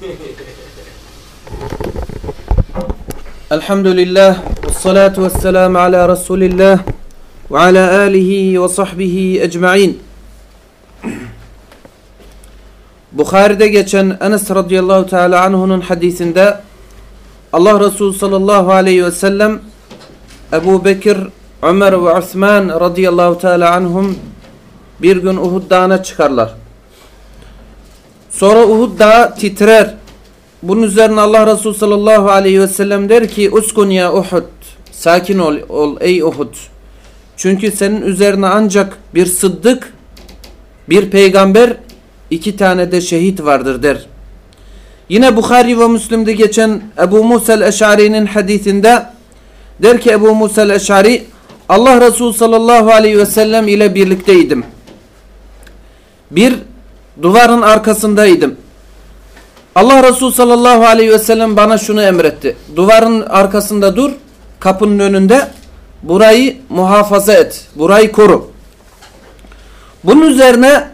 Elhamdülillah ve salatu ve selamu ala Resulillah ve ala alihi ve sahbihi ecma'in. Bukhari'de geçen Enes radıyallahu teala anhu'nun hadisinde Allah Resulü sallallahu aleyhi ve sellem Ebu Bekir, Ömer ve Osman radıyallahu teala anhum bir gün Uhud dağına çıkarlar. Sonra Uhud dağı titrer. Bunun üzerine Allah Resulü sallallahu aleyhi ve sellem der ki Uskun ya Uhud. Sakin ol, ol ey Uhud. Çünkü senin üzerine ancak bir sıddık, bir peygamber, iki tane de şehit vardır der. Yine Bukhari ve Müslim'de geçen Ebu Musa el-Eş'ari'nin hadisinde der ki Ebu Musa el-Eş'ari Allah Resulü sallallahu aleyhi ve sellem ile birlikteydim. Bir duvarın arkasındaydım. Allah Resulü sallallahu aleyhi ve sellem bana şunu emretti. Duvarın arkasında dur, kapının önünde burayı muhafaza et, burayı koru. Bunun üzerine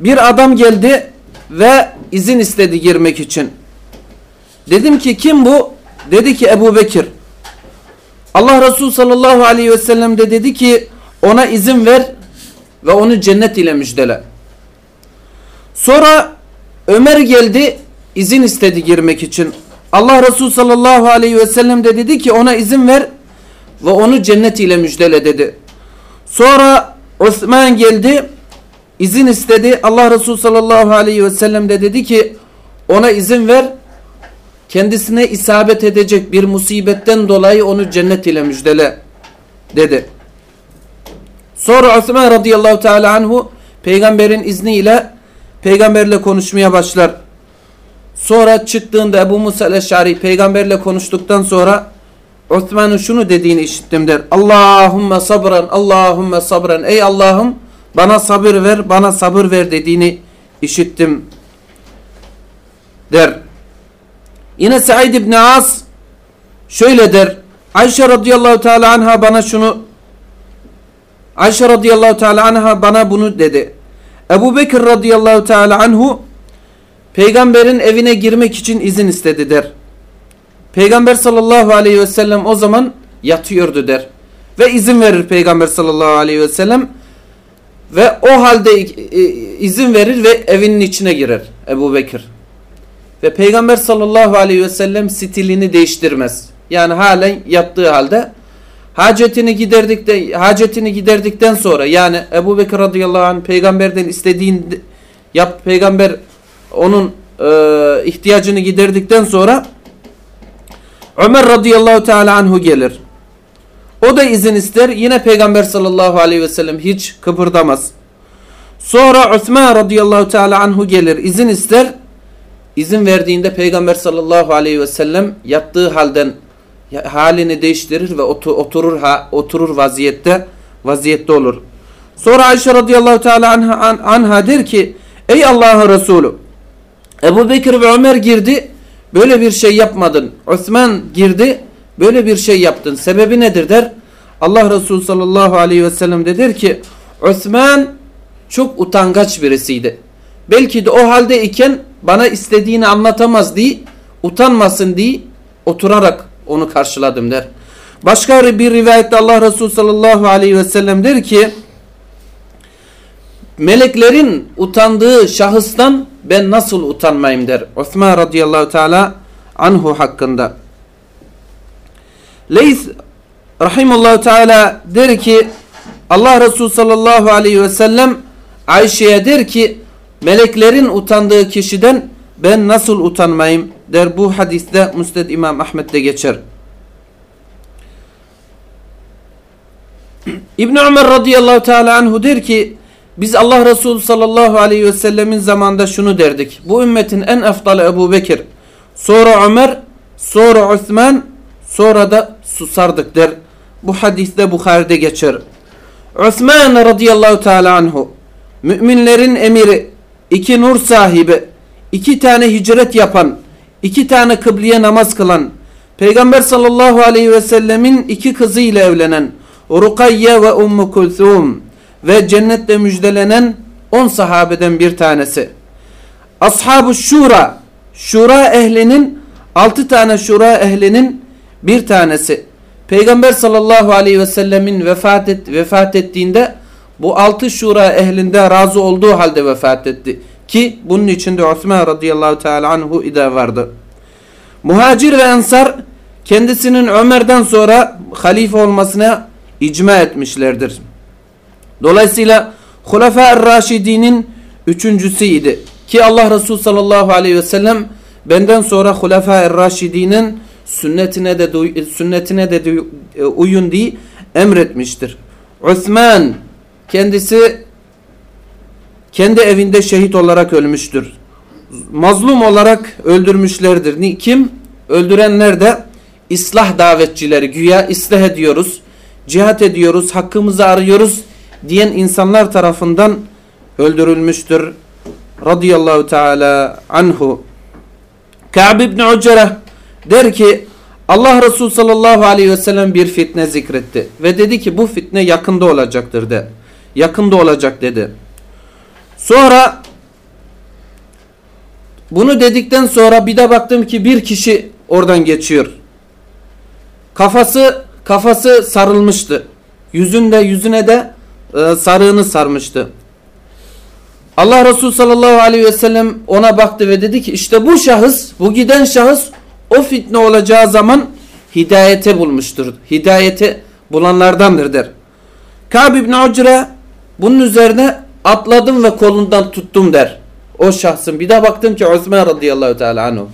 bir adam geldi ve izin istedi girmek için. Dedim ki kim bu? Dedi ki Ebu Bekir. Allah Resulü sallallahu aleyhi ve sellem de dedi ki ona izin ver ve onu cennet ile müjdele. Sonra Ömer geldi izin istedi girmek için. Allah Resulü sallallahu aleyhi ve sellem de dedi ki ona izin ver ve onu cennet ile müjdele dedi. Sonra Osman geldi izin istedi. Allah Resulü sallallahu aleyhi ve sellem de dedi ki ona izin ver kendisine isabet edecek bir musibetten dolayı onu cennet ile müjdele dedi. Sonra Osman radıyallahu teala anhu peygamberin izniyle peygamberle konuşmaya başlar. Sonra çıktığında Ebu Musa el-Eş'ari peygamberle konuştuktan sonra Osman'ın şunu dediğini işittim der. Allahümme sabran, Allahümme sabran. Ey Allah'ım bana sabır ver, bana sabır ver dediğini işittim der. Yine Said İbni As şöyle der. Ayşe radıyallahu teala anha bana şunu Ayşe radıyallahu teala anha bana bunu dedi. Ebu Bekir radıyallahu teala anhu peygamberin evine girmek için izin istedi der. Peygamber sallallahu aleyhi ve sellem o zaman yatıyordu der. Ve izin verir peygamber sallallahu aleyhi ve sellem. Ve o halde izin verir ve evinin içine girer Ebu Bekir. Ve peygamber sallallahu aleyhi ve sellem stilini değiştirmez. Yani halen yattığı halde hacetini giderdikten hacetini giderdikten sonra yani Ebu Bekir radıyallahu anh peygamberden istediğin yap peygamber onun e, ihtiyacını giderdikten sonra Ömer radıyallahu teala anhu gelir. O da izin ister. Yine peygamber sallallahu aleyhi ve sellem hiç kıpırdamaz. Sonra Osman radıyallahu teala anhu gelir. izin ister. İzin verdiğinde peygamber sallallahu aleyhi ve sellem yattığı halden halini değiştirir ve oturur ha, oturur vaziyette vaziyette olur. Sonra Ayşe radıyallahu teala anha, anha der ki ey Allah'ın Resulü Ebu Bekir ve Ömer girdi böyle bir şey yapmadın. Osman girdi böyle bir şey yaptın. Sebebi nedir der. Allah Resulü sallallahu aleyhi ve sellem de der ki Osman çok utangaç birisiydi. Belki de o halde iken bana istediğini anlatamaz diye utanmasın diye oturarak onu karşıladım der. Başka bir rivayette Allah Resulü sallallahu aleyhi ve sellem der ki meleklerin utandığı şahıstan ben nasıl utanmayayım der. Osman radıyallahu teala anhu hakkında. Leys rahimullahu teala der ki Allah Resulü sallallahu aleyhi ve sellem Ayşe'ye der ki meleklerin utandığı kişiden ben nasıl utanmayayım der bu hadiste Müsned İmam Ahmet'te geçer. İbn Ömer radıyallahu teala anhu der ki biz Allah Resulü sallallahu aleyhi ve sellemin zamanında şunu derdik. Bu ümmetin en eftalı Ebu Bekir, sonra Ömer, sonra Osman, sonra da susardık der. Bu hadiste Bukhari'de geçer. Osman radıyallahu teala anhu, müminlerin emiri, iki nur sahibi, iki tane hicret yapan, iki tane kıbleye namaz kılan, Peygamber sallallahu aleyhi ve sellemin iki kızıyla evlenen, Rukayye ve Ummu Kulthum, ve cennetle müjdelenen on sahabeden bir tanesi. Ashab-ı Şura şura ehlinin altı tane şura ehlinin bir tanesi. Peygamber sallallahu aleyhi ve sellemin vefat, et, vefat ettiğinde bu altı şura ehlinde razı olduğu halde vefat etti. Ki bunun içinde Osman radıyallahu teala anhu ida vardı. Muhacir ve ensar kendisinin Ömer'den sonra halife olmasına icma etmişlerdir. Dolayısıyla Hulefâ Raşidi'nin üçüncüsüydi. Ki Allah Resulü sallallahu aleyhi ve sellem benden sonra Hulefâ Raşidi'nin sünnetine de sünnetine de e, uyun diye emretmiştir. Osman kendisi kendi evinde şehit olarak ölmüştür. Mazlum olarak öldürmüşlerdir. Kim? Öldürenler de islah davetçileri. Güya islah ediyoruz, cihat ediyoruz, hakkımızı arıyoruz diyen insanlar tarafından öldürülmüştür. Radıyallahu Teala anhu. Ka'b ibn Ucere der ki Allah Resulü sallallahu aleyhi ve sellem bir fitne zikretti. Ve dedi ki bu fitne yakında olacaktır de. Yakında olacak dedi. Sonra bunu dedikten sonra bir de baktım ki bir kişi oradan geçiyor. Kafası kafası sarılmıştı. Yüzünde yüzüne de e, sarığını sarmıştı. Allah Resulü sallallahu aleyhi ve sellem ona baktı ve dedi ki işte bu şahıs, bu giden şahıs o fitne olacağı zaman hidayete bulmuştur. Hidayete bulanlardandır der. Kâb ibn Ucre bunun üzerine atladım ve kolundan tuttum der. O şahsın. Bir de baktım ki Osman radıyallahu teala anhu.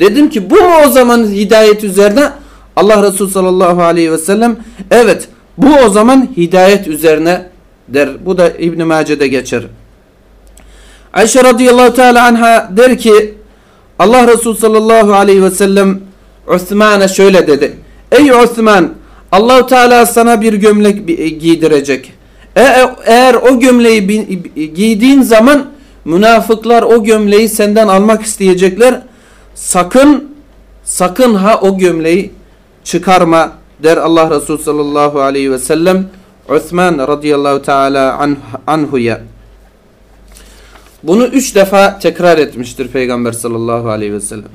Dedim ki bu mu o zaman hidayet üzerine? Allah Resulü sallallahu aleyhi ve sellem evet bu o zaman hidayet üzerine der. Bu da İbn-i Mace'de geçer. Ayşe radıyallahu teala anha der ki Allah Resulü sallallahu aleyhi ve sellem Osman'a şöyle dedi. Ey Osman Allahu Teala sana bir gömlek giydirecek. E, e, eğer o gömleği giydiğin zaman münafıklar o gömleği senden almak isteyecekler. Sakın sakın ha o gömleği çıkarma der Allah Resulü sallallahu aleyhi ve sellem Osman radıyallahu teala anhuya. Bunu üç defa tekrar etmiştir Peygamber sallallahu aleyhi ve sellem.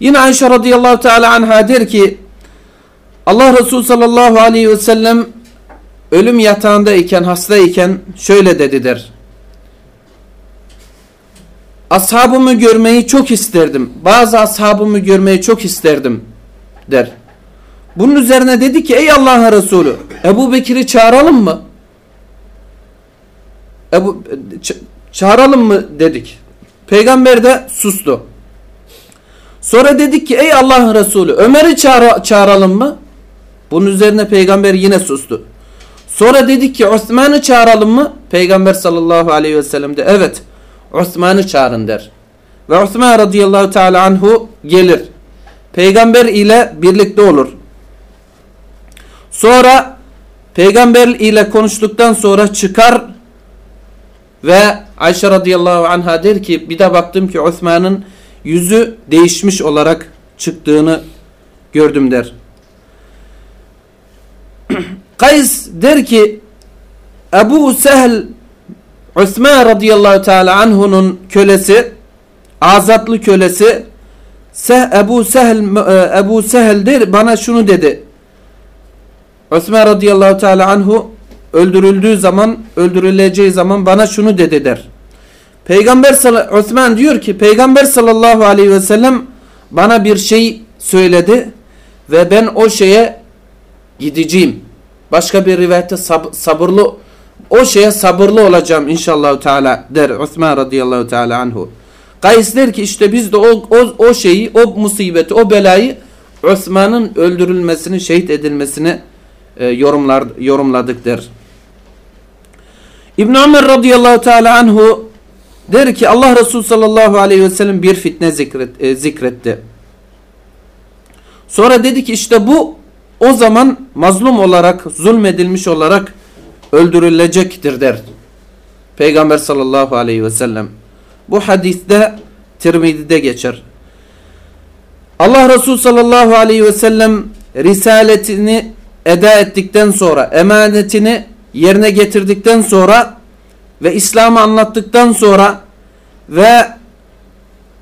Yine Ayşe radıyallahu teala anha der ki Allah Resulü sallallahu aleyhi ve sellem ölüm yatağındayken hastayken şöyle dedi der. Ashabımı görmeyi çok isterdim. Bazı ashabımı görmeyi çok isterdim der. Bunun üzerine dedi ki ey Allah'ın Resulü Ebu Bekir'i çağıralım mı? Ebu, çağıralım mı dedik. Peygamber de sustu. Sonra dedik ki ey Allah'ın Resulü Ömer'i çağır, çağıralım mı? Bunun üzerine peygamber yine sustu. Sonra dedik ki Osman'ı çağıralım mı? Peygamber sallallahu aleyhi ve sellem de evet Osman'ı çağırın der. Ve Osman radıyallahu teala anhu gelir. Peygamber ile birlikte olur. Sonra peygamber ile konuştuktan sonra çıkar ve Ayşe radıyallahu anha der ki bir de baktım ki Osman'ın yüzü değişmiş olarak çıktığını gördüm der. Kays der ki Ebu Sehl Osman radıyallahu teala anhu'nun kölesi azatlı kölesi Seh, Ebu Sehl e, Ebu Sehl der bana şunu dedi. Osman radıyallahu teala anhu öldürüldüğü zaman öldürüleceği zaman bana şunu dedi der. Peygamber Osman diyor ki Peygamber sallallahu aleyhi ve sellem bana bir şey söyledi ve ben o şeye gideceğim. Başka bir rivayette sab sabırlı o şeye sabırlı olacağım inşallah Teala der Osman radıyallahu teala anhu. Kays der ki işte biz de o, o, o şeyi, o musibeti, o belayı Osman'ın öldürülmesini, şehit edilmesini e, yorumlar, yorumladık der. İbn Ömer radıyallahu teala anhu der ki Allah Resulü sallallahu aleyhi ve sellem bir fitne zikret, e, zikretti. Sonra dedi ki işte bu o zaman mazlum olarak, zulmedilmiş olarak öldürülecektir der. Peygamber sallallahu aleyhi ve sellem. Bu hadiste Tirmizi'de geçer. Allah Resulü sallallahu aleyhi ve sellem risaletini eda ettikten sonra, emanetini yerine getirdikten sonra ve İslam'ı anlattıktan sonra ve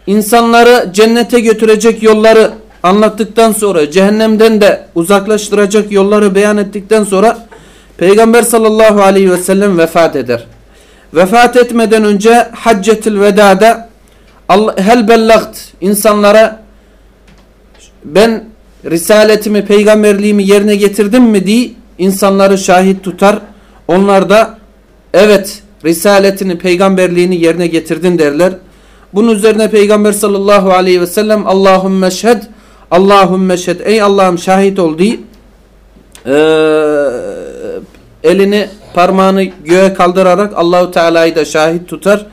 insanları cennete götürecek yolları anlattıktan sonra cehennemden de uzaklaştıracak yolları beyan ettikten sonra Peygamber sallallahu aleyhi ve sellem vefat eder. Vefat etmeden önce Haccetül Veda'da hel bellagt insanlara ben risaletimi peygamberliğimi yerine getirdim mi diye insanları şahit tutar. Onlar da evet risaletini peygamberliğini yerine getirdin derler. Bunun üzerine peygamber sallallahu aleyhi ve sellem Allahümme şhed Allahümme şhed ey Allah'ım şahit ol diye ee, elini parmağını göğe kaldırarak Allahu Teala'yı da şahit tutar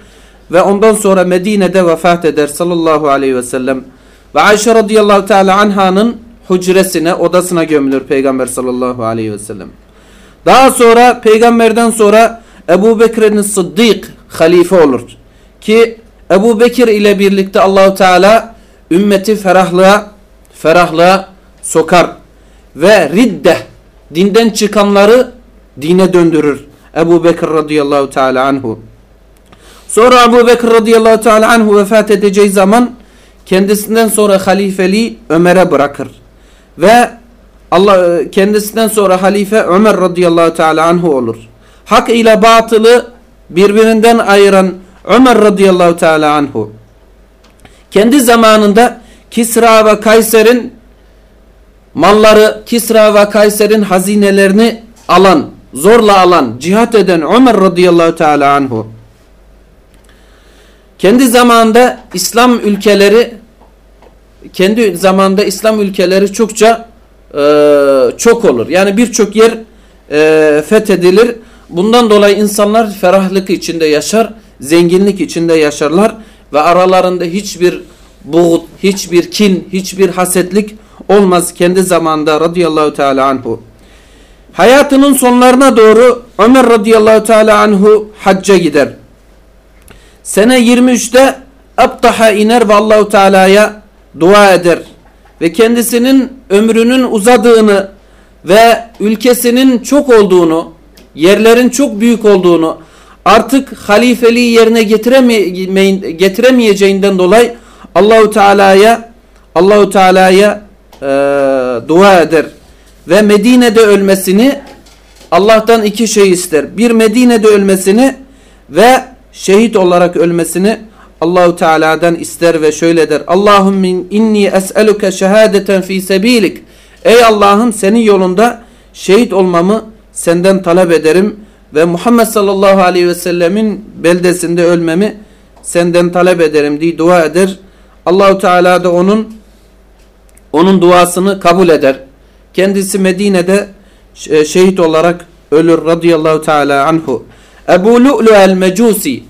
ve ondan sonra Medine'de vefat eder sallallahu aleyhi ve sellem. Ve Ayşe radıyallahu teala anhanın hücresine, odasına gömülür Peygamber sallallahu aleyhi ve sellem. Daha sonra peygamberden sonra Ebu Bekir'in Sıddık halife olur. Ki Ebu Bekir ile birlikte Allahu Teala ümmeti ferahlığa ferahlığa sokar ve ridde dinden çıkanları dine döndürür. Ebu Bekir radıyallahu teala anhu. Sonra Ebu Bekir radıyallahu teala anhu vefat edeceği zaman kendisinden sonra halifeliği Ömer'e bırakır. Ve Allah kendisinden sonra halife Ömer radıyallahu teala anhu olur. Hak ile batılı birbirinden ayıran Ömer radıyallahu teala anhu. Kendi zamanında Kisra ve Kayser'in malları, Kisra ve Kayser'in hazinelerini alan, zorla alan, cihat eden Ömer radıyallahu teala anhu. Kendi zamanında İslam ülkeleri kendi zamanda İslam ülkeleri çokça e, çok olur. Yani birçok yer e, fethedilir. Bundan dolayı insanlar ferahlık içinde yaşar, zenginlik içinde yaşarlar ve aralarında hiçbir buğut, hiçbir kin, hiçbir hasetlik olmaz kendi zamanda radıyallahu teala anhu. Hayatının sonlarına doğru Ömer radıyallahu teala anhu hacca gider. Sene 23'te Abtaha iner ve Allahu Teala'ya dua eder. Ve kendisinin ömrünün uzadığını ve ülkesinin çok olduğunu, yerlerin çok büyük olduğunu, artık halifeliği yerine getiremeyeceğinden dolayı Allahu Teala'ya Allahu Teala'ya e, dua eder ve Medine'de ölmesini Allah'tan iki şey ister. Bir Medine'de ölmesini ve şehit olarak ölmesini Allahu Teala'dan ister ve şöyle der. Allahümme inni es'eluke şehadeten fi sebilik. Ey Allah'ım senin yolunda şehit olmamı senden talep ederim ve Muhammed sallallahu aleyhi ve sellemin beldesinde ölmemi senden talep ederim diye dua eder. Allahu Teala da onun onun duasını kabul eder. Kendisi Medine'de e, şehit olarak ölür radıyallahu teala anhu. Ebu Lu'lu el Mecusi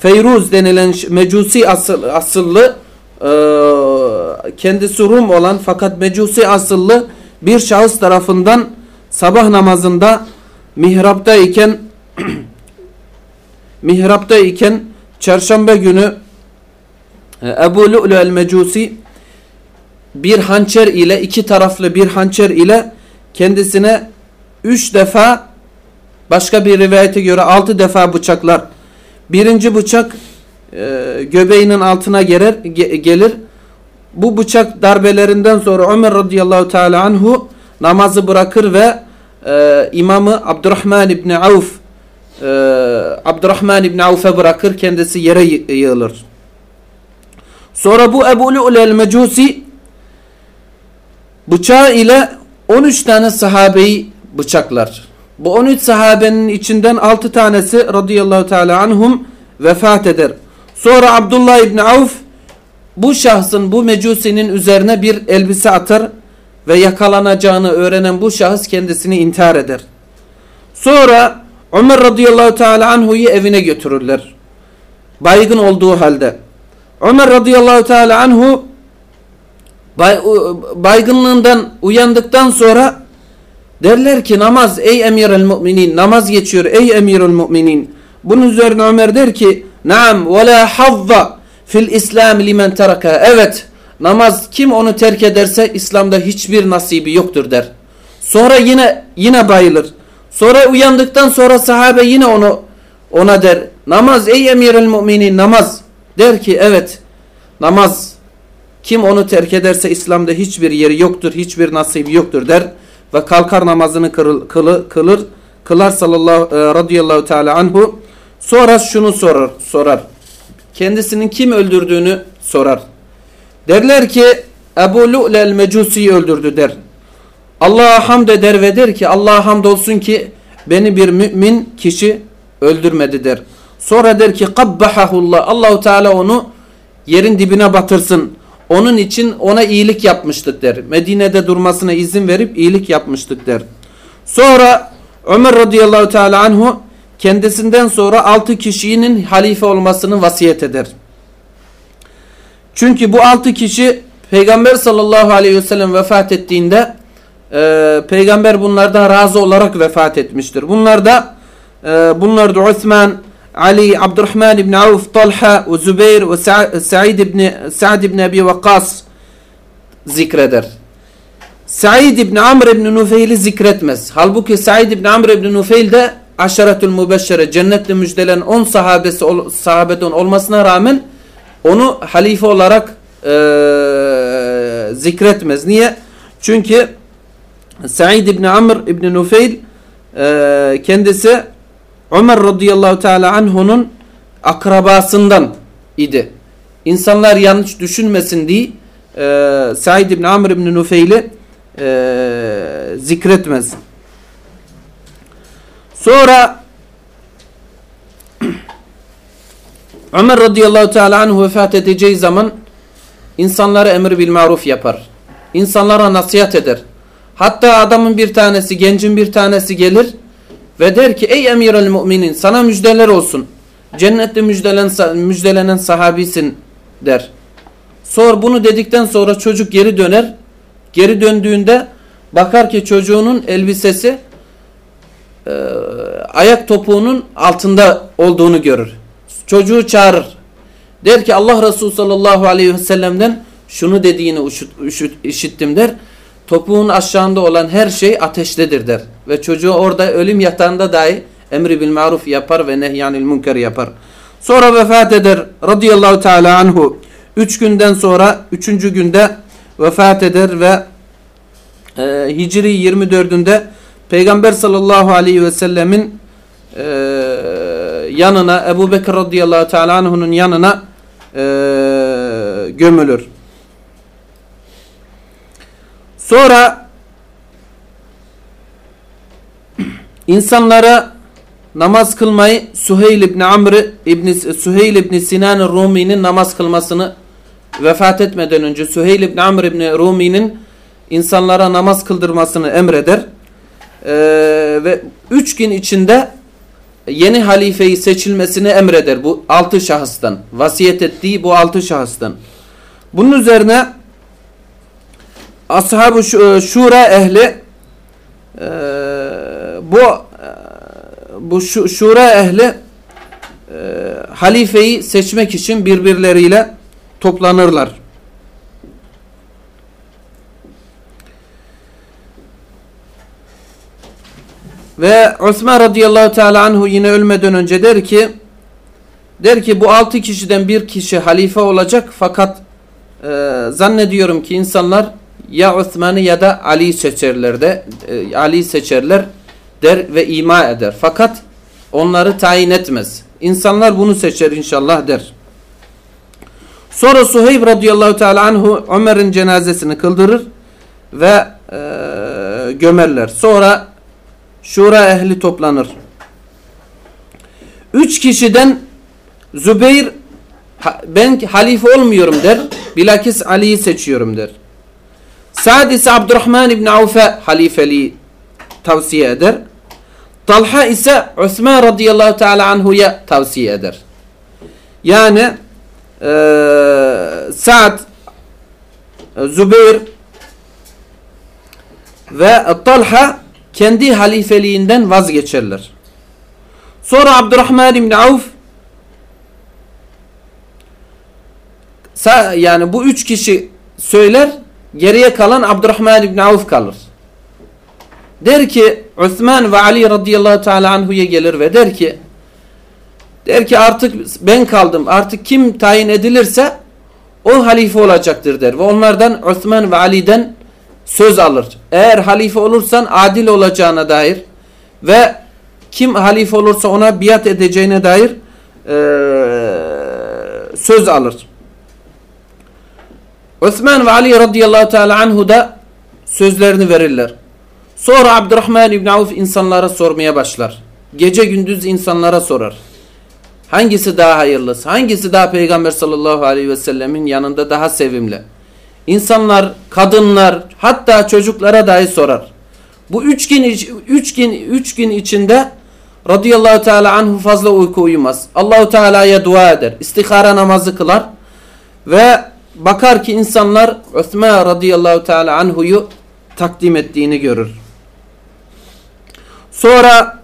Feyruz denilen Mecusi asıl, asıllı e, kendisi Rum olan fakat Mecusi asıllı bir şahıs tarafından sabah namazında mihrapta iken mihrapta iken çarşamba günü Ebu Lu'lu el Mecusi bir hançer ile iki taraflı bir hançer ile kendisine üç defa başka bir rivayete göre altı defa bıçaklar. Birinci bıçak e, göbeğinin altına gelir, ge, gelir. Bu bıçak darbelerinden sonra Ömer radıyallahu teala anhu namazı bırakır ve e, imamı Abdurrahman İbni Avf e, Abdurrahman İbni Avf'e bırakır kendisi yere yığılır. Sonra bu Ebu Lu'l el-Mecusi bıçağı ile 13 tane sahabeyi bıçaklar. Bu 13 sahabenin içinden 6 tanesi radıyallahu teala anhum vefat eder. Sonra Abdullah İbni Avf bu şahsın bu mecusinin üzerine bir elbise atar ve yakalanacağını öğrenen bu şahıs kendisini intihar eder. Sonra Ömer radıyallahu teala anhu'yu evine götürürler. Baygın olduğu halde. Ömer radıyallahu teala anhu bay, baygınlığından uyandıktan sonra derler ki namaz ey emir el müminin namaz geçiyor ey emir el müminin bunun üzerine Ömer der ki naam ve la hazza fil islam limen teraka. Evet namaz kim onu terk ederse İslam'da hiçbir nasibi yoktur der. Sonra yine yine bayılır. Sonra uyandıktan sonra sahabe yine onu ona der namaz ey emir el müminin namaz der ki evet namaz kim onu terk ederse İslam'da hiçbir yeri yoktur, hiçbir nasibi yoktur der ve kalkar namazını kırıl, kılı, kılır. Kılar sallallahu e, radıyallahu teala anhu. Sonra şunu sorar, sorar. Kendisinin kim öldürdüğünü sorar. Derler ki Ebu Lu'lel Mecusi'yi öldürdü der. Allah'a hamd eder ve der ki Allah'a hamd olsun ki beni bir mümin kişi öldürmedi der. Sonra der ki kabbahahullah Allahu Teala onu yerin dibine batırsın. Onun için ona iyilik yapmıştık der. Medine'de durmasına izin verip iyilik yapmıştık der. Sonra Ömer radıyallahu teala anhu kendisinden sonra altı kişinin halife olmasını vasiyet eder. Çünkü bu altı kişi Peygamber sallallahu aleyhi ve sellem vefat ettiğinde e, Peygamber bunlardan razı olarak vefat etmiştir. Bunlar da e, bunlar da Osman, Ali, Abdurrahman ibn Avf, Talha ve Zübeyir ve Sa'id ibn Sa'd ibn Abi Vakkas zikreder. Sa'id ibn Amr ibn Nufeil'i zikretmez. Halbuki Sa'id ibn Amr ibn Nufeil de aşaretül mübeşşere cennetle müjdelen 10 sahabesi sahabeden olmasına rağmen onu halife olarak e, zikretmez. Niye? Çünkü Sa'id ibn Amr ibn Nufeil e, kendisi Ömer radıyallahu teala anhu'nun akrabasından idi. İnsanlar yanlış düşünmesin diye e, Said ibn Amr ibn Nufeil'i e, zikretmez. Sonra Ömer radıyallahu teala anhu vefat edeceği zaman insanlara emir bil maruf yapar. İnsanlara nasihat eder. Hatta adamın bir tanesi, gencin bir tanesi gelir ve der ki ey emir el müminin sana müjdeler olsun. Cennette müjdelen, müjdelenen sahabisin der. Sor bunu dedikten sonra çocuk geri döner. Geri döndüğünde bakar ki çocuğunun elbisesi e, ayak topuğunun altında olduğunu görür. Çocuğu çağırır. Der ki Allah Resulü sallallahu aleyhi ve sellem'den şunu dediğini işittim der. Topuğun aşağında olan her şey ateştedir der. Ve çocuğu orada ölüm yatağında dahi emri bil maruf yapar ve nehyanil münker yapar. Sonra vefat eder radıyallahu teala anhu. Üç günden sonra üçüncü günde vefat eder ve e, Hicri 24'ünde Peygamber sallallahu aleyhi ve sellemin e, yanına Ebu Bekir radıyallahu teala anhu'nun yanına e, gömülür. Sonra insanlara namaz kılmayı Süheyl ibn Amr ibn Süheyl ibn Sinan Rumi'nin namaz kılmasını vefat etmeden önce Süheyl ibn Amr ibn Rumi'nin insanlara namaz kıldırmasını emreder. Ee, ve üç gün içinde yeni halifeyi seçilmesini emreder bu altı şahıstan. Vasiyet ettiği bu altı şahıstan. Bunun üzerine ashab-ı şura ehli e, bu e, bu şura ehli e, halifeyi seçmek için birbirleriyle toplanırlar. Ve Osman radıyallahu teala anhu yine ölmeden önce der ki der ki bu altı kişiden bir kişi halife olacak fakat e, zannediyorum ki insanlar ya Osman'ı ya da Ali seçerler de e, Ali seçerler der ve ima eder. Fakat onları tayin etmez. İnsanlar bunu seçer inşallah der. Sonra Suheyb radıyallahu teala anhu Ömer'in cenazesini kıldırır ve e, gömerler. Sonra şura ehli toplanır. Üç kişiden Zübeyir ben halife olmuyorum der. Bilakis Ali'yi seçiyorum der. Sa'd ise Abdurrahman İbni Avf'e halifeliği tavsiye eder. Talha ise Osman radıyallahu teala anhu'ya tavsiye eder. Yani e, Sa'd, Zübeyir ve Talha kendi halifeliğinden vazgeçerler. Sonra Abdurrahman İbni Avf yani bu üç kişi söyler Geriye kalan Abdurrahman İbni Avf kalır. Der ki Osman ve Ali radıyallahu teala anhu'ya gelir ve der ki der ki artık ben kaldım. Artık kim tayin edilirse o halife olacaktır der. Ve onlardan Osman ve Ali'den söz alır. Eğer halife olursan adil olacağına dair ve kim halife olursa ona biat edeceğine dair e, söz alır. Osman ve Ali radıyallahu teala anhu da sözlerini verirler. Sonra Abdurrahman İbni Avf insanlara sormaya başlar. Gece gündüz insanlara sorar. Hangisi daha hayırlısı? Hangisi daha Peygamber sallallahu aleyhi ve sellemin yanında daha sevimli? İnsanlar, kadınlar, hatta çocuklara dahi sorar. Bu üç gün, üç gün, üç gün içinde radıyallahu teala anhu fazla uyku uyumaz. Allahu Teala'ya dua eder. İstihara namazı kılar. Ve bakar ki insanlar Osman radıyallahu teala anhu'yu takdim ettiğini görür. Sonra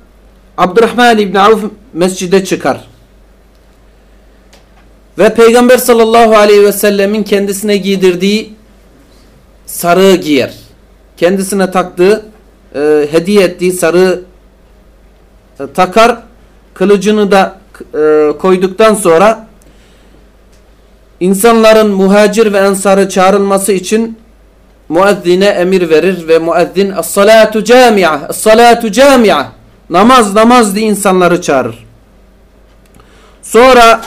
Abdurrahman İbni Avf mescide çıkar. Ve Peygamber sallallahu aleyhi ve sellemin kendisine giydirdiği sarığı giyer. Kendisine taktığı, e, hediye ettiği sarığı e, takar. Kılıcını da e, koyduktan sonra insanların muhacir ve ensarı çağrılması için müezzine emir verir ve müezzin as-salatu cami'a, as-salatu cami'a namaz namaz diye insanları çağırır. Sonra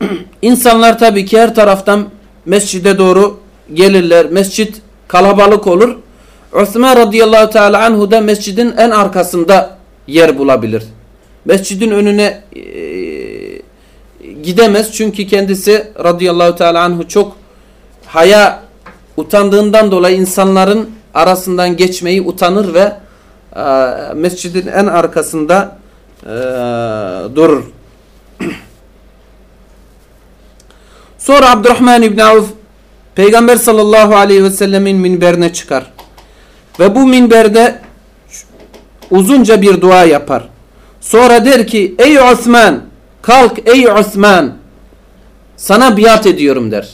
insanlar tabii ki her taraftan mescide doğru gelirler. Mescit kalabalık olur. Osman radıyallahu teala anhu da mescidin en arkasında yer bulabilir. Mescidin önüne e, gidemez çünkü kendisi radıyallahu teala anhu çok haya utandığından dolayı insanların arasından geçmeyi utanır ve e, mescidin en arkasında e, durur. Sonra Abdurrahman İbni Avf Peygamber sallallahu aleyhi ve sellemin minberine çıkar. Ve bu minberde uzunca bir dua yapar. Sonra der ki ey Osman kalk ey Osman sana biat ediyorum der.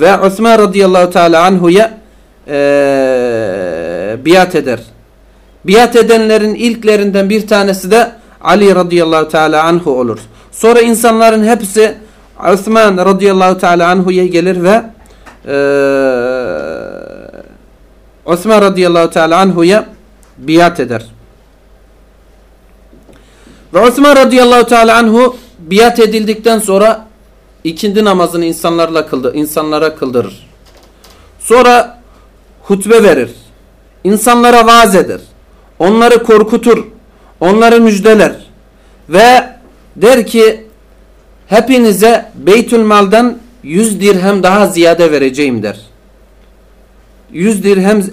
Ve Osman radıyallahu teala anhuya e, biat eder. Biat edenlerin ilklerinden bir tanesi de Ali radıyallahu teala anhu olur. Sonra insanların hepsi Osman radıyallahu teala anhuya gelir ve e, Osman radıyallahu teala anhuya biat eder. Ve Osman radıyallahu teala anhu biat edildikten sonra ikindi namazını insanlarla kıldı, insanlara kıldırır. Sonra hutbe verir. İnsanlara vaaz eder. Onları korkutur. Onları müjdeler. Ve der ki hepinize Beytül Mal'dan 100 dirhem daha ziyade vereceğim der. 100 dirhem e,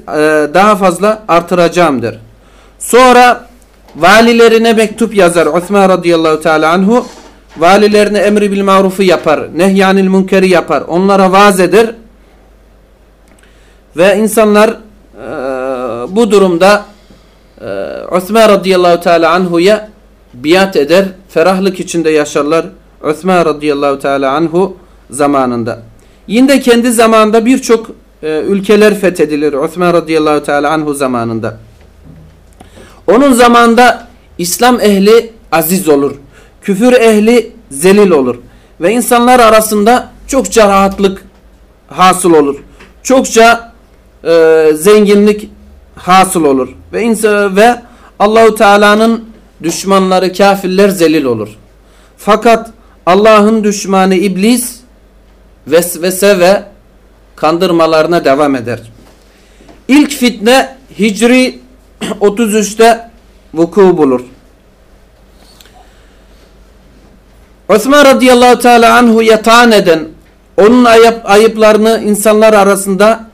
daha fazla artıracağım der. Sonra valilerine mektup yazar Osman radıyallahu teala anhu. Valilerine emri bil marufu yapar. Nehyanil münkeri yapar. Onlara vaaz eder. Ve insanlar e, bu durumda e, Osman radıyallahu teala anhu'ya biat eder. Ferahlık içinde yaşarlar. Osman radıyallahu teala anhu zamanında. Yine kendi zamanında birçok e, ülkeler fethedilir. Osman radıyallahu teala anhu zamanında. Onun zamanında İslam ehli aziz olur. Küfür ehli zelil olur. Ve insanlar arasında çokça rahatlık hasıl olur. Çokça e, zenginlik hasıl olur. Ve ve Allahu Teala'nın düşmanları kafirler zelil olur. Fakat Allah'ın düşmanı iblis vesvese ve kandırmalarına devam eder. İlk fitne Hicri 33'te vuku bulur. Osman radıyallahu teala anhu yatağan eden, onun ayıp, ayıplarını insanlar arasında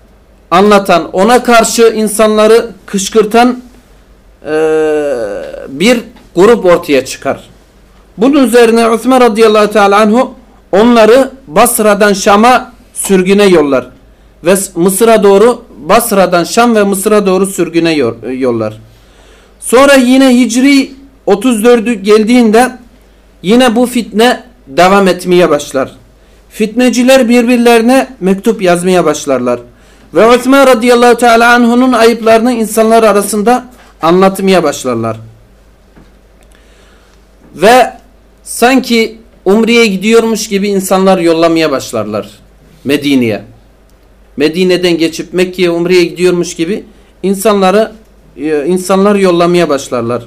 anlatan, ona karşı insanları kışkırtan e, bir grup ortaya çıkar. Bunun üzerine Osman radıyallahu teala anhu onları Basra'dan Şam'a sürgüne yollar. Ve Mısır'a doğru Basra'dan Şam ve Mısır'a doğru sürgüne yollar. Sonra yine Hicri 34'ü geldiğinde yine bu fitne devam etmeye başlar. Fitneciler birbirlerine mektup yazmaya başlarlar. Ve Osman radıyallahu teala anhu'nun ayıplarını insanlar arasında anlatmaya başlarlar. Ve sanki Umre'ye gidiyormuş gibi insanlar yollamaya başlarlar Medine'ye. Medine'den geçip Mekke'ye Umre'ye gidiyormuş gibi insanları e, insanlar yollamaya başlarlar.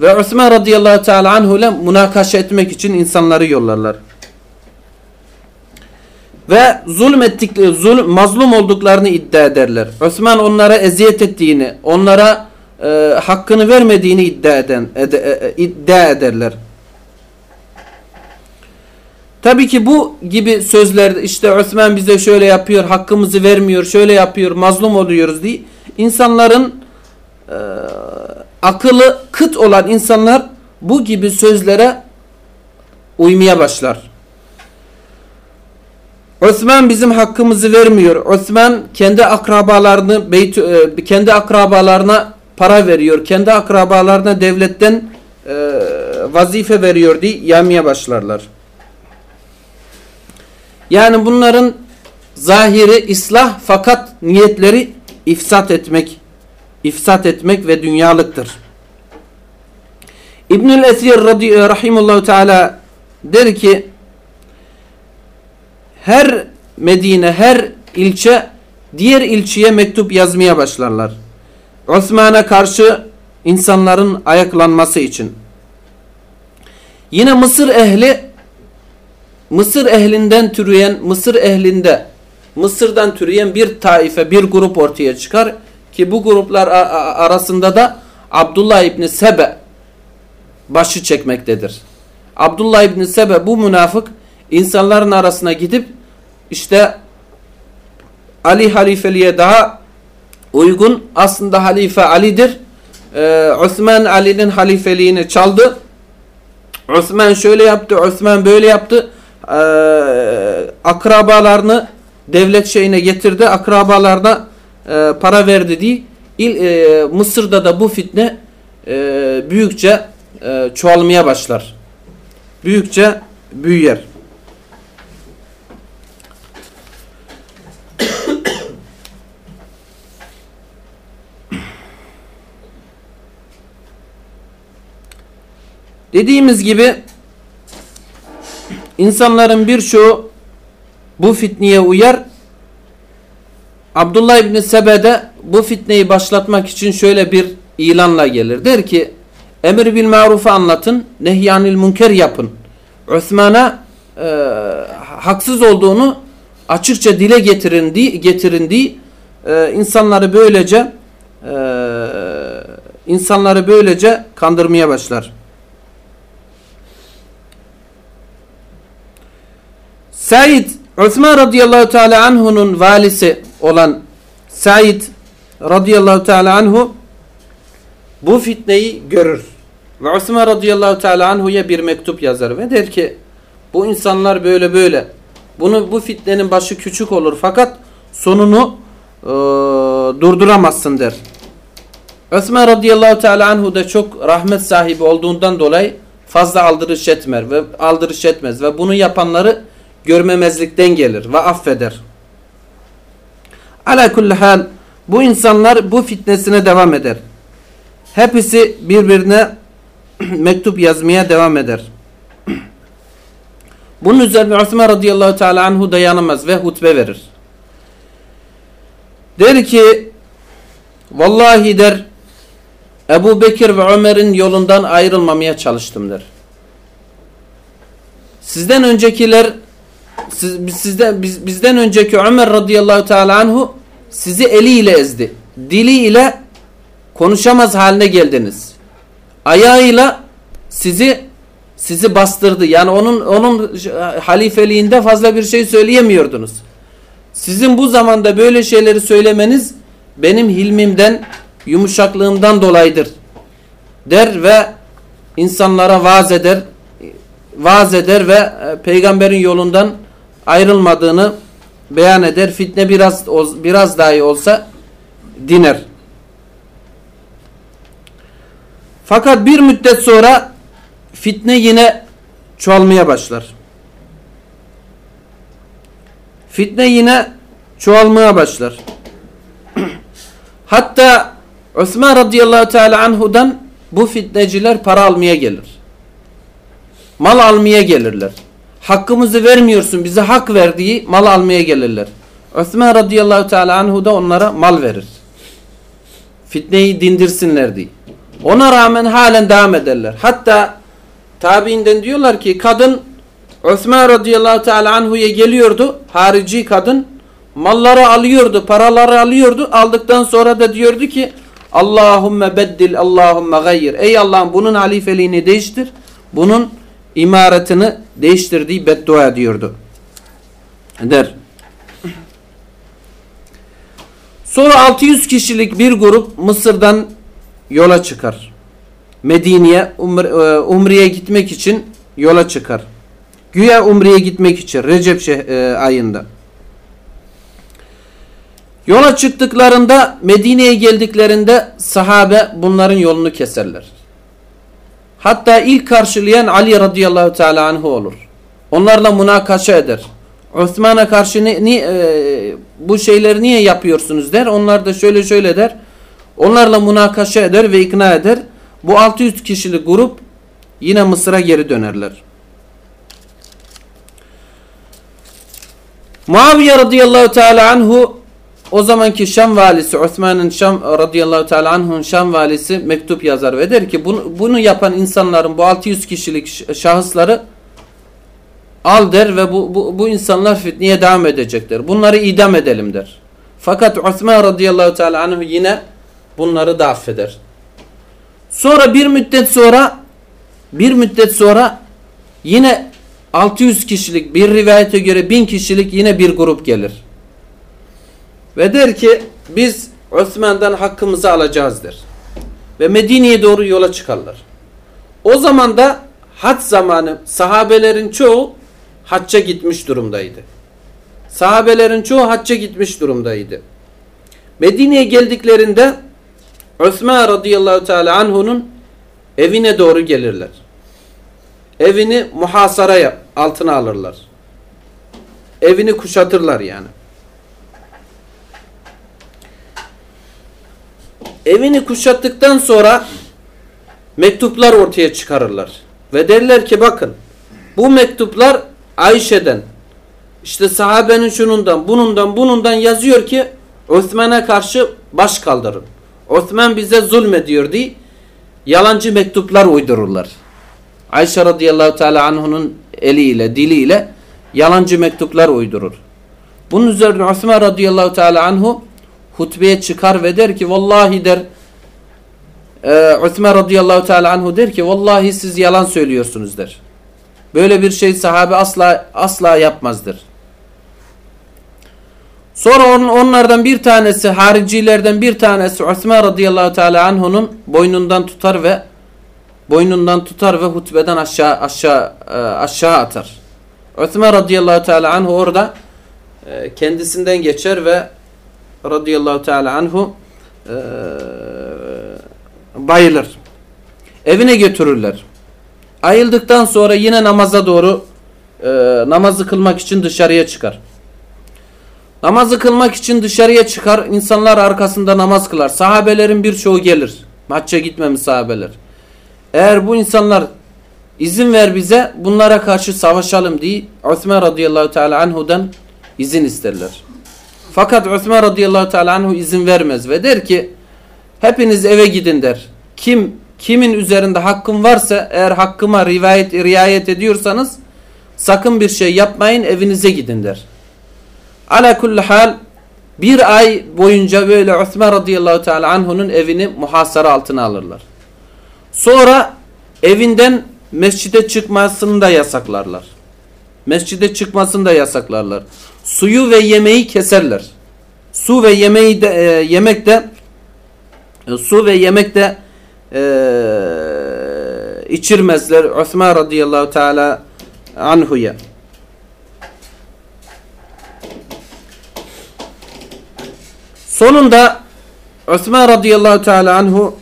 Ve Osman radıyallahu teala anhu ile münakaşa etmek için insanları yollarlar. Ve zulm ettik, zulm, mazlum olduklarını iddia ederler. Osman onlara eziyet ettiğini, onlara e, hakkını vermediğini iddia, eden, ede, e, iddia ederler. Tabii ki bu gibi sözler işte Osman bize şöyle yapıyor, hakkımızı vermiyor, şöyle yapıyor, mazlum oluyoruz diye insanların e, akıllı kıt olan insanlar bu gibi sözlere uymaya başlar. Osman bizim hakkımızı vermiyor. Osman kendi akrabalarını beyt, e, kendi akrabalarına para veriyor. Kendi akrabalarına devletten e, vazife veriyor diye yamaya başlarlar. Yani bunların zahiri ıslah fakat niyetleri ifsat etmek, ifsat etmek ve dünyalıktır. İbnül Esir rahimullahu teala der ki her Medine, her ilçe diğer ilçeye mektup yazmaya başlarlar. Osman'a karşı insanların ayaklanması için. Yine Mısır ehli Mısır ehlinden türeyen Mısır ehlinde Mısır'dan türeyen bir taife bir grup ortaya çıkar ki bu gruplar arasında da Abdullah İbni Sebe başı çekmektedir. Abdullah İbni Sebe bu münafık insanların arasına gidip işte Ali halifeliğe daha uygun aslında halife Ali'dir. Ee, Osman Ali'nin halifeliğini çaldı. Osman şöyle yaptı, Osman böyle yaptı. Ee, akrabalarını devlet şeyine getirdi. Akrabalarına e, para verdi diye. İl, e, Mısır'da da bu fitne e, büyükçe e, çoğalmaya başlar. Büyükçe büyüyer. Dediğimiz gibi insanların birçoğu bu fitneye uyar. Abdullah İbni Sebe'de bu fitneyi başlatmak için şöyle bir ilanla gelir. Der ki emir bil marufu anlatın, nehyanil münker yapın. Osman'a e, haksız olduğunu açıkça dile getirin diye, getirin diye e, insanları böylece e, insanları böylece kandırmaya başlar. Said Osman radıyallahu teala anhu'nun valisi olan Said radıyallahu teala anhu bu fitneyi görür. Ve Osman radıyallahu teala anhu'ya bir mektup yazar ve der ki bu insanlar böyle böyle. Bunu bu fitnenin başı küçük olur fakat sonunu e, durduramazsın der. Osman radıyallahu teala anhu da çok rahmet sahibi olduğundan dolayı fazla aldırış etmer ve aldırış etmez ve bunu yapanları görmemezlikten gelir ve affeder. Ala kulli hal bu insanlar bu fitnesine devam eder. Hepsi birbirine mektup yazmaya devam eder. Bunun üzerine Osman radıyallahu teala anhu dayanamaz ve hutbe verir. Der ki vallahi der Ebu Bekir ve Ömer'in yolundan ayrılmamaya çalıştım der. Sizden öncekiler siz, sizden, biz, bizden önceki Ömer radıyallahu teala anhu sizi eliyle ezdi. Diliyle konuşamaz haline geldiniz. Ayağıyla sizi sizi bastırdı. Yani onun onun halifeliğinde fazla bir şey söyleyemiyordunuz. Sizin bu zamanda böyle şeyleri söylemeniz benim hilmimden, yumuşaklığımdan dolayıdır. Der ve insanlara vaaz eder, vaaz eder ve e, peygamberin yolundan ayrılmadığını beyan eder. Fitne biraz biraz dahi olsa diner. Fakat bir müddet sonra fitne yine çoğalmaya başlar. Fitne yine çoğalmaya başlar. Hatta Osman radıyallahu teala anhudan bu fitneciler para almaya gelir. mal almaya gelirler. Hakkımızı vermiyorsun bize hak verdiği mal almaya gelirler. Osman radıyallahu teala anhu da onlara mal verir. Fitneyi dindirsinler diye. Ona rağmen halen devam ederler. Hatta tabiinden diyorlar ki kadın Osman radıyallahu teala anhu'ya geliyordu. Harici kadın malları alıyordu, paraları alıyordu. Aldıktan sonra da diyordu ki Allahümme beddil, Allahümme gayyir. Ey Allah'ım bunun halifeliğini değiştir. Bunun imaretini değiştirdiği beddua ediyordu. Der. Sonra 600 kişilik bir grup Mısır'dan yola çıkar. Medine'ye umre, e, Umre'ye gitmek için yola çıkar. Güya Umre'ye gitmek için Recep e, ayında. Yola çıktıklarında Medine'ye geldiklerinde sahabe bunların yolunu keserler. Hatta ilk karşılayan Ali radıyallahu teala anhu olur. Onlarla münakaşa eder. Osman'a karşı ni, ni, e, bu şeyleri niye yapıyorsunuz der. Onlar da şöyle şöyle der. Onlarla münakaşa eder ve ikna eder. Bu 600 kişilik grup yine Mısır'a geri dönerler. Muaviye radıyallahu teala anhu o zamanki Şam valisi Osman'ın Şam radıyallahu teala anh'un Şam valisi mektup yazar ve der ki bunu, bunu yapan insanların bu 600 kişilik şahısları al der ve bu, bu, bu insanlar fitneye devam edecekler. Bunları idam edelim der. Fakat Osman radıyallahu teala anhu yine bunları da affeder. Sonra bir müddet sonra bir müddet sonra yine 600 kişilik bir rivayete göre 1000 kişilik yine bir grup gelir. Ve der ki biz Osman'dan hakkımızı alacağız der. Ve Medine'ye doğru yola çıkarlar. O zaman da hac zamanı sahabelerin çoğu hacca gitmiş durumdaydı. Sahabelerin çoğu hacca gitmiş durumdaydı. Medine'ye geldiklerinde Osman radıyallahu teala anhu'nun evine doğru gelirler. Evini muhasara altına alırlar. Evini kuşatırlar yani. Evini kuşattıktan sonra mektuplar ortaya çıkarırlar. Ve derler ki bakın bu mektuplar Ayşe'den işte sahabenin şunundan bunundan bunundan yazıyor ki Osman'a karşı baş kaldırın. Osman bize zulmediyor diye yalancı mektuplar uydururlar. Ayşe radıyallahu teala anh'unun eliyle diliyle yalancı mektuplar uydurur. Bunun üzerine Osman radıyallahu teala anhu hutbeye çıkar ve der ki vallahi der e, Osman radıyallahu teala anhu der ki vallahi siz yalan söylüyorsunuz der. Böyle bir şey sahabe asla asla yapmazdır. Sonra on, onlardan bir tanesi haricilerden bir tanesi Osman radıyallahu teala anhu'nun boynundan tutar ve boynundan tutar ve hutbeden aşağı aşağı e, aşağı atar. Osman radıyallahu teala anhu orada e, kendisinden geçer ve radıyallahu teala anhu e, bayılır. Evine götürürler. Ayıldıktan sonra yine namaza doğru e, namazı kılmak için dışarıya çıkar. Namazı kılmak için dışarıya çıkar. İnsanlar arkasında namaz kılar. Sahabelerin birçoğu gelir. Hacca gitmemiş sahabeler. Eğer bu insanlar izin ver bize bunlara karşı savaşalım diye Osman radıyallahu teala anhu'dan izin isterler. Fakat Osman radıyallahu teala anhu izin vermez ve der ki hepiniz eve gidin der. Kim kimin üzerinde hakkım varsa eğer hakkıma rivayet riayet ediyorsanız sakın bir şey yapmayın evinize gidin der. Ala kulli hal bir ay boyunca böyle Osman radıyallahu teala anhu'nun evini muhasara altına alırlar. Sonra evinden mescide çıkmasını da yasaklarlar. Mescide çıkmasını da yasaklarlar. Suyu ve yemeği keserler. Su ve yemeği de, e, yemek de e, su ve yemek de e, içirmezler Osman radıyallahu teala anhuya. Sonunda Osman radıyallahu teala anhu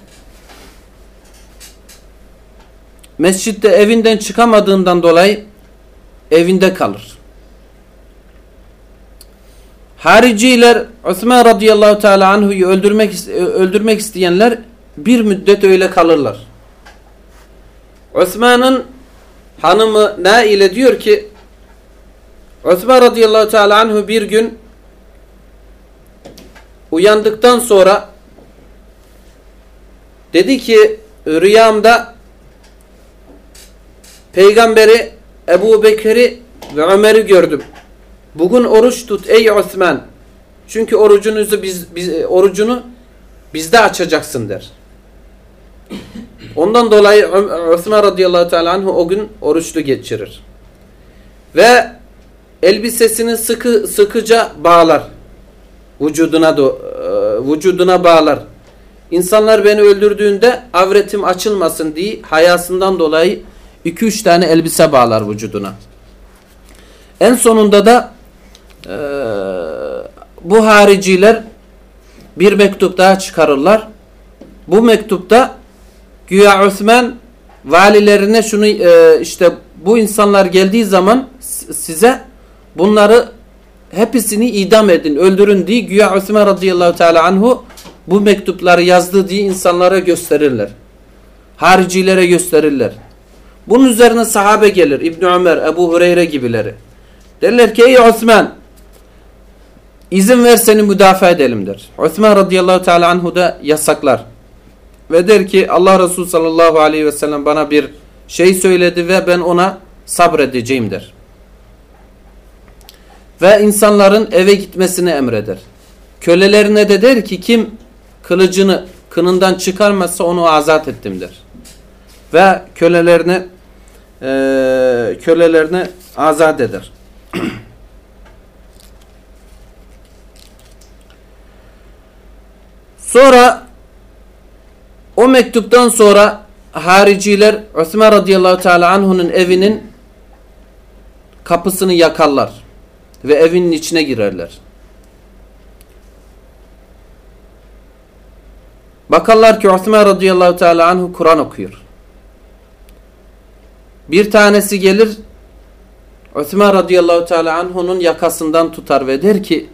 mescitte evinden çıkamadığından dolayı evinde kalır. Hariciler Osman radıyallahu teala anhu'yu öldürmek öldürmek isteyenler bir müddet öyle kalırlar. Osman'ın hanımı Naile diyor ki Osman radıyallahu teala anhu bir gün uyandıktan sonra dedi ki rüyamda peygamberi Ebu Bekir'i ve Ömer'i gördüm. Bugün oruç tut ey Osman. Çünkü orucunuzu biz, biz orucunu bizde açacaksın der. Ondan dolayı Osman radıyallahu teala anhu o gün oruçlu geçirir. Ve elbisesini sıkı sıkıca bağlar. Vücuduna do, e, vücuduna bağlar. İnsanlar beni öldürdüğünde avretim açılmasın diye hayasından dolayı 2-3 tane elbise bağlar vücuduna. En sonunda da e, bu hariciler bir mektup daha çıkarırlar. Bu mektupta güya Osman valilerine şunu e, işte bu insanlar geldiği zaman size bunları hepsini idam edin, öldürün diye güya Osman radıyallahu teala anhu bu mektupları yazdı diye insanlara gösterirler. Haricilere gösterirler. Bunun üzerine sahabe gelir. İbn Ömer, Ebu Hureyre gibileri. Derler ki ey Osman izin ver seni müdafaa edelim der. Osman radıyallahu teala anhu da yasaklar. Ve der ki Allah Resulü sallallahu aleyhi ve sellem bana bir şey söyledi ve ben ona sabredeceğim der. Ve insanların eve gitmesini emreder. Kölelerine de der ki kim kılıcını kınından çıkarmazsa onu azat ettim der. Ve kölelerine e, kölelerine azat eder. Sonra o mektuptan sonra hariciler Osman radıyallahu teala anhu'nun evinin kapısını yakarlar ve evinin içine girerler. Bakarlar ki Osman radıyallahu teala anhu Kur'an okuyor. Bir tanesi gelir Osman radıyallahu teala anhu'nun yakasından tutar ve der ki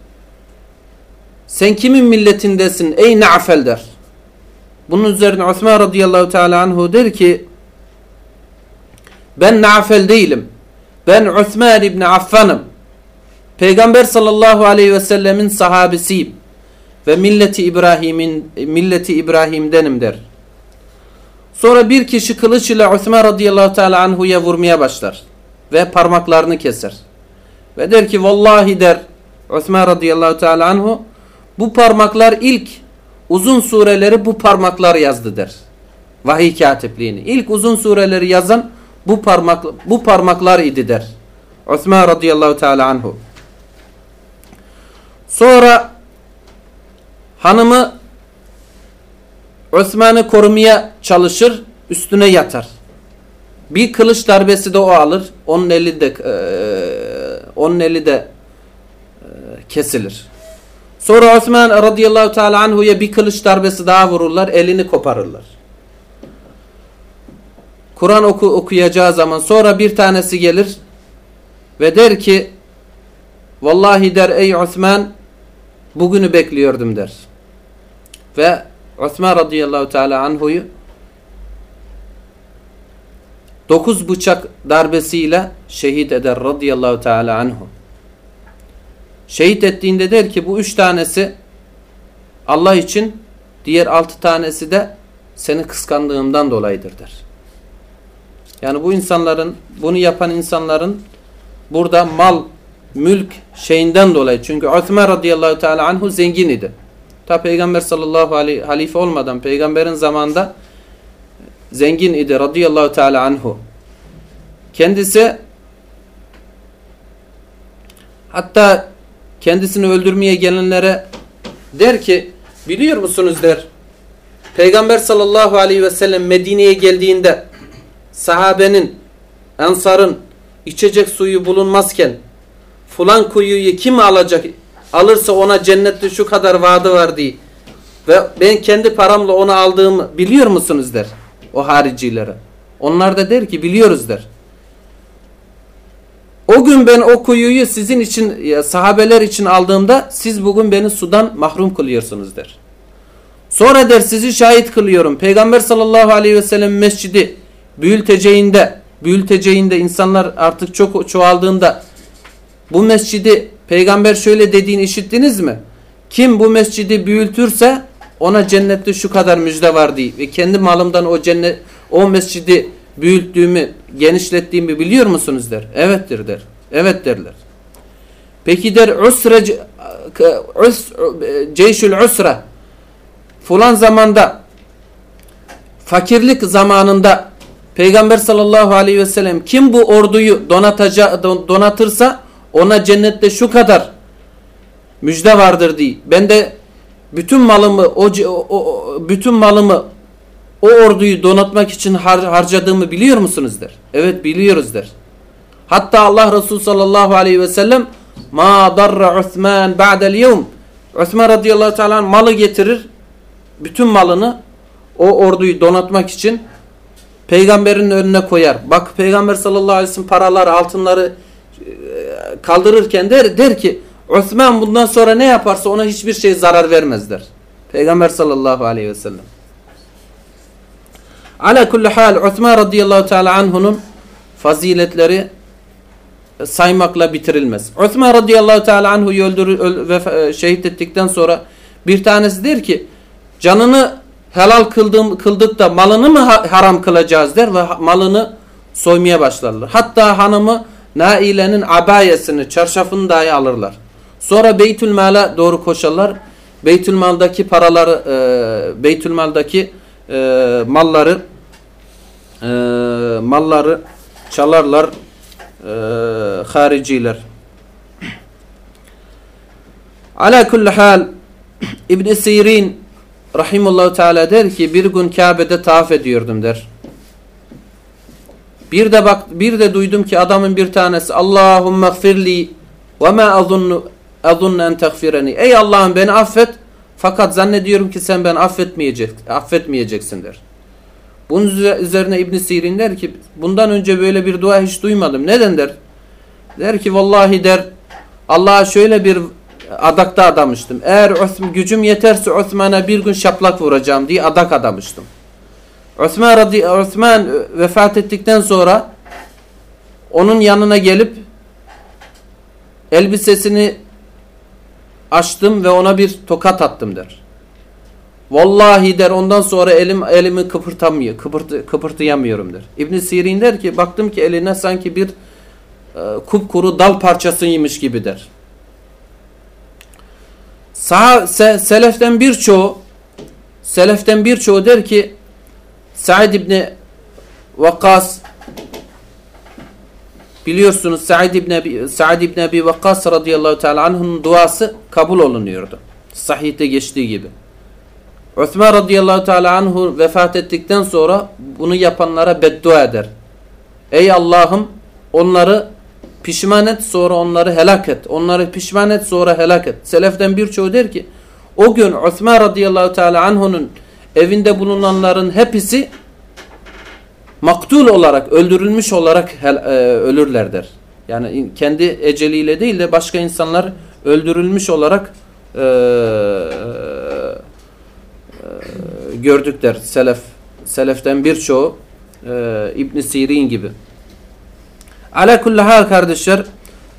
sen kimin milletindesin ey na'fel der. Bunun üzerine Osman radıyallahu teala anhu der ki ben na'fel değilim. Ben Osman İbni Affan'ım. Peygamber sallallahu aleyhi ve sellemin sahabisiyim. Ve milleti İbrahim'in milleti İbrahim'denim der. Sonra bir kişi kılıç ile Osman radıyallahu teala anhu'ya vurmaya başlar. Ve parmaklarını keser. Ve der ki vallahi der Osman radıyallahu teala anhu bu parmaklar ilk uzun sureleri bu parmaklar yazdı der. Vahiy katipliğini. İlk uzun sureleri yazan bu parmak bu parmaklar idi der. Osman radıyallahu teala anhu. Sonra hanımı Osman'ı korumaya çalışır, üstüne yatar. Bir kılıç darbesi de o alır. Onun eli de e, onun eli de e, kesilir. Sonra Osman radıyallahu teala anhu'ya bir kılıç darbesi daha vururlar, elini koparırlar. Kur'an oku, okuyacağı zaman sonra bir tanesi gelir ve der ki Vallahi der ey Osman bugünü bekliyordum der. Ve Osman radıyallahu teala anhu'yu dokuz bıçak darbesiyle şehit eder radıyallahu teala anhu. Şehit ettiğinde der ki bu üç tanesi Allah için diğer altı tanesi de seni kıskandığımdan dolayıdır der. Yani bu insanların bunu yapan insanların burada mal, mülk şeyinden dolayı çünkü Osman radıyallahu teala anhu zengin idi. Ta peygamber sallallahu aleyhi halife olmadan peygamberin zamanında zengin idi radıyallahu teala anhu. Kendisi hatta kendisini öldürmeye gelenlere der ki biliyor musunuz der. Peygamber sallallahu aleyhi ve sellem Medine'ye geldiğinde sahabenin, ensarın içecek suyu bulunmazken fulan kuyuyu kim alacak? Alırsa ona cennette şu kadar vaadi var diye. Ve ben kendi paramla onu aldığımı biliyor musunuz der. O haricilere. Onlar da der ki biliyoruz der. O gün ben o kuyuyu sizin için sahabeler için aldığımda siz bugün beni sudan mahrum kılıyorsunuz der. Sonra der sizi şahit kılıyorum. Peygamber sallallahu aleyhi ve sellem mescidi büyülteceğinde büyülteceğinde insanlar artık çok çoğaldığında bu mescidi peygamber şöyle dediğini işittiniz mi? Kim bu mescidi büyütürse ona cennette şu kadar müjde var diye ve kendi malımdan o cennet o mescidi büyüttüğümü, genişlettiğimi biliyor musunuz der. Evettir der. Evet derler. Peki der usre us, ceyşül usra fulan zamanda fakirlik zamanında Peygamber sallallahu aleyhi ve sellem kim bu orduyu donataca, donatırsa ona cennette şu kadar müjde vardır diye. Ben de bütün malımı o, o bütün malımı o orduyu donatmak için har harcadığımı biliyor musunuz der. Evet biliyoruz der. Hatta Allah Resulü sallallahu aleyhi ve sellem ma darra Osman ba'del yevm Osman radıyallahu teala malı getirir. Bütün malını o orduyu donatmak için peygamberin önüne koyar. Bak peygamber sallallahu aleyhi ve sellem paraları, altınları e, kaldırırken der, der ki Osman bundan sonra ne yaparsa ona hiçbir şey zarar vermez der. Peygamber sallallahu aleyhi ve sellem. Ala kulli hal Osman radıyallahu teala anhunun faziletleri saymakla bitirilmez. Osman radıyallahu teala anhu öldürür ve şehit ettikten sonra bir tanesi der ki canını helal kıldım, kıldık da malını mı haram kılacağız der ve malını soymaya başlarlar. Hatta hanımı Naile'nin abayesini, çarşafını dahi alırlar. Sonra Beytül Mal'a doğru koşarlar. Beytül Mal'daki paraları, e, Beytül Mal'daki e, malları e, malları çalarlar e, hariciler. Ala kulli hal İbn Sirin rahimullahu teala der ki bir gün Kabe'de tavaf ediyordum der. Bir de bak bir de duydum ki adamın bir tanesi Allahumme gfirli ve ma azunnu azunnu en tagfireni. Ey Allah'ım beni affet fakat zannediyorum ki sen beni affetmeyecek affetmeyeceksin der. Bunun üzerine İbn Sirin der ki bundan önce böyle bir dua hiç duymadım. Neden der? Der ki vallahi der Allah'a şöyle bir adakta adamıştım. Eğer gücüm yeterse Osman'a bir gün şaplak vuracağım diye adak adamıştım. Osman, radi Osman vefat ettikten sonra onun yanına gelip elbisesini açtım ve ona bir tokat attım der. Vallahi der ondan sonra elim elimi kıpırtamıyor, kıpırt, kıpırtayamıyorum der. İbn Sirin der ki baktım ki eline sanki bir e, kupkuru dal parçasıymış gibi der. Sağ, se, seleften birçoğu seleften birçoğu der ki Said İbni Vakkas biliyorsunuz Said İbni Said İbni Abi Vakkas radıyallahu teala anh'ın duası kabul olunuyordu. Sahihte geçtiği gibi. Osman radıyallahu teala anhu vefat ettikten sonra bunu yapanlara beddua eder. Ey Allah'ım onları pişman et sonra onları helak et. Onları pişman et sonra helak et. Seleften birçoğu der ki o gün Osman radıyallahu teala anhu'nun evinde bulunanların hepsi maktul olarak, öldürülmüş olarak e, ölürler der. Yani kendi eceliyle değil de başka insanlar öldürülmüş olarak e, gördükler selef. Seleften birçoğu e, İbn Sirin gibi. Ala kulli hal kardeşler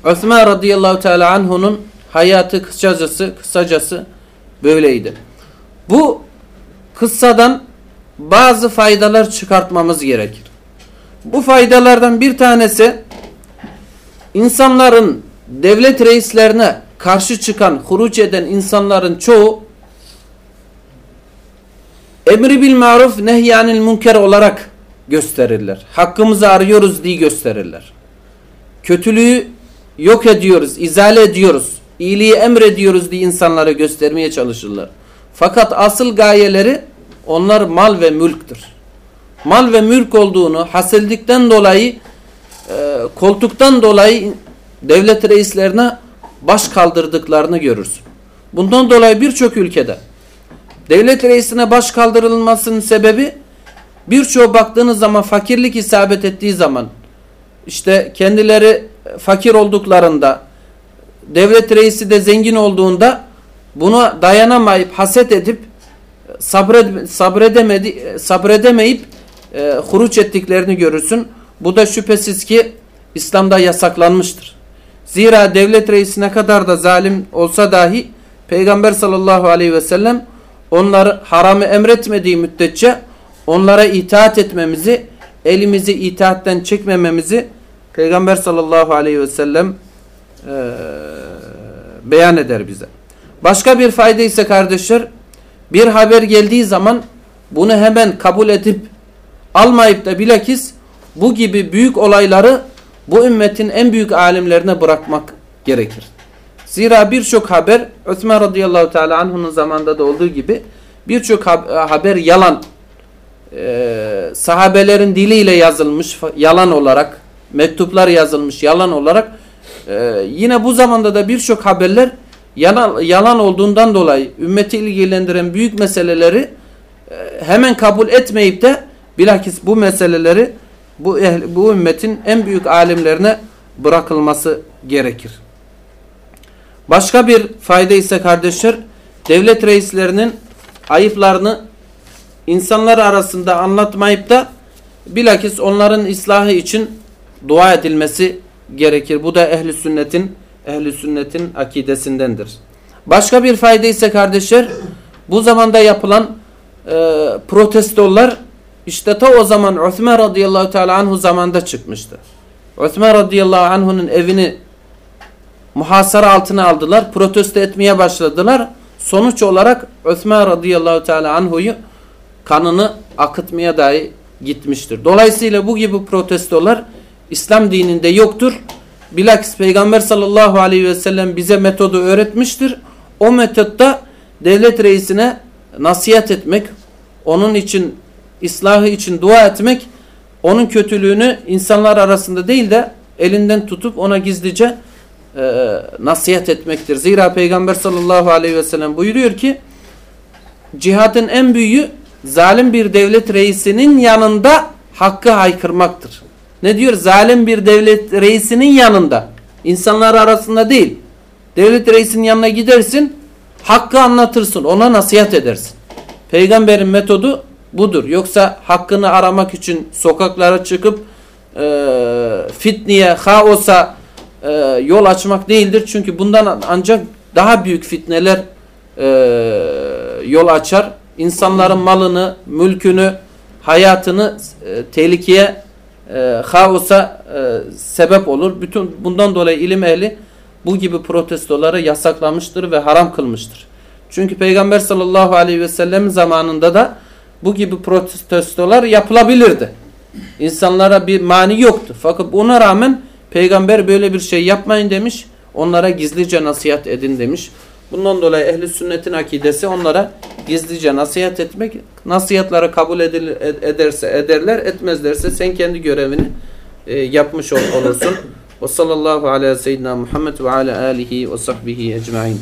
Osman radıyallahu teala anhu'nun hayatı kısacası kısacası böyleydi. Bu kıssadan bazı faydalar çıkartmamız gerekir. Bu faydalardan bir tanesi insanların devlet reislerine karşı çıkan, huruç eden insanların çoğu emri bil maruf nehyanil münker olarak gösterirler. Hakkımızı arıyoruz diye gösterirler. Kötülüğü yok ediyoruz, izale ediyoruz, iyiliği emrediyoruz diye insanlara göstermeye çalışırlar. Fakat asıl gayeleri onlar mal ve mülktür. Mal ve mülk olduğunu hasildikten dolayı e, koltuktan dolayı devlet reislerine baş kaldırdıklarını görürsün. Bundan dolayı birçok ülkede devlet reisine baş kaldırılmasının sebebi birçoğu baktığınız zaman fakirlik isabet ettiği zaman işte kendileri fakir olduklarında devlet reisi de zengin olduğunda buna dayanamayıp haset edip sabred, sabredemedi, sabredemeyip e, huruç ettiklerini görürsün. Bu da şüphesiz ki İslam'da yasaklanmıştır. Zira devlet reisi ne kadar da zalim olsa dahi Peygamber sallallahu aleyhi ve sellem onları haramı emretmediği müddetçe onlara itaat etmemizi, elimizi itaatten çekmememizi Peygamber sallallahu aleyhi ve sellem e, beyan eder bize. Başka bir fayda ise kardeşler bir haber geldiği zaman bunu hemen kabul edip almayıp da bilakis bu gibi büyük olayları bu ümmetin en büyük alimlerine bırakmak gerekir. Zira birçok haber Osman radıyallahu teala anh'unun zamanında da olduğu gibi birçok haber yalan e, sahabelerin diliyle yazılmış yalan olarak mektuplar yazılmış yalan olarak e, yine bu zamanda da birçok haberler yalan, yalan olduğundan dolayı ümmeti ilgilendiren büyük meseleleri e, hemen kabul etmeyip de bilakis bu meseleleri bu, bu ümmetin en büyük alimlerine bırakılması gerekir. Başka bir fayda ise kardeşler devlet reislerinin ayıplarını insanlar arasında anlatmayıp da bilakis onların ıslahı için dua edilmesi gerekir. Bu da ehli sünnetin ehli sünnetin akidesindendir. Başka bir fayda ise kardeşler bu zamanda yapılan e, protestolar işte ta o zaman Osman radıyallahu teala anhu zamanda çıkmıştı. Osman radıyallahu anhu'nun evini muhasara altına aldılar. Protesto etmeye başladılar. Sonuç olarak Osman radıyallahu teala anhu'yu kanını akıtmaya dahi gitmiştir. Dolayısıyla bu gibi protestolar İslam dininde yoktur. Bilakis Peygamber sallallahu aleyhi ve sellem bize metodu öğretmiştir. O metotta devlet reisine nasihat etmek, onun için ıslahı için dua etmek, onun kötülüğünü insanlar arasında değil de elinden tutup ona gizlice e, nasihat etmektir. Zira Peygamber sallallahu aleyhi ve sellem buyuruyor ki cihadın en büyüğü zalim bir devlet reisinin yanında hakkı haykırmaktır. Ne diyor? Zalim bir devlet reisinin yanında. İnsanlar arasında değil. Devlet reisinin yanına gidersin, hakkı anlatırsın, ona nasihat edersin. Peygamberin metodu budur. Yoksa hakkını aramak için sokaklara çıkıp e, fitneye, haosa e, yol açmak değildir. Çünkü bundan ancak daha büyük fitneler e, yol açar. İnsanların malını, mülkünü, hayatını e, tehlikeye, e, haosa e, sebep olur. Bütün bundan dolayı ilim ehli bu gibi protestoları yasaklamıştır ve haram kılmıştır. Çünkü Peygamber sallallahu aleyhi ve sellem zamanında da bu gibi protestolar yapılabilirdi. İnsanlara bir mani yoktu. Fakat buna rağmen peygamber böyle bir şey yapmayın demiş. Onlara gizlice nasihat edin demiş. Bundan dolayı ehli sünnetin akidesi onlara gizlice nasihat etmek. Nasihatları kabul edilir, ederse ederler, etmezlerse sen kendi görevini e, yapmış ol, olursun. Ve sallallahu ala seyyidina Muhammed ve ala alihi ve sahbihi ecmain.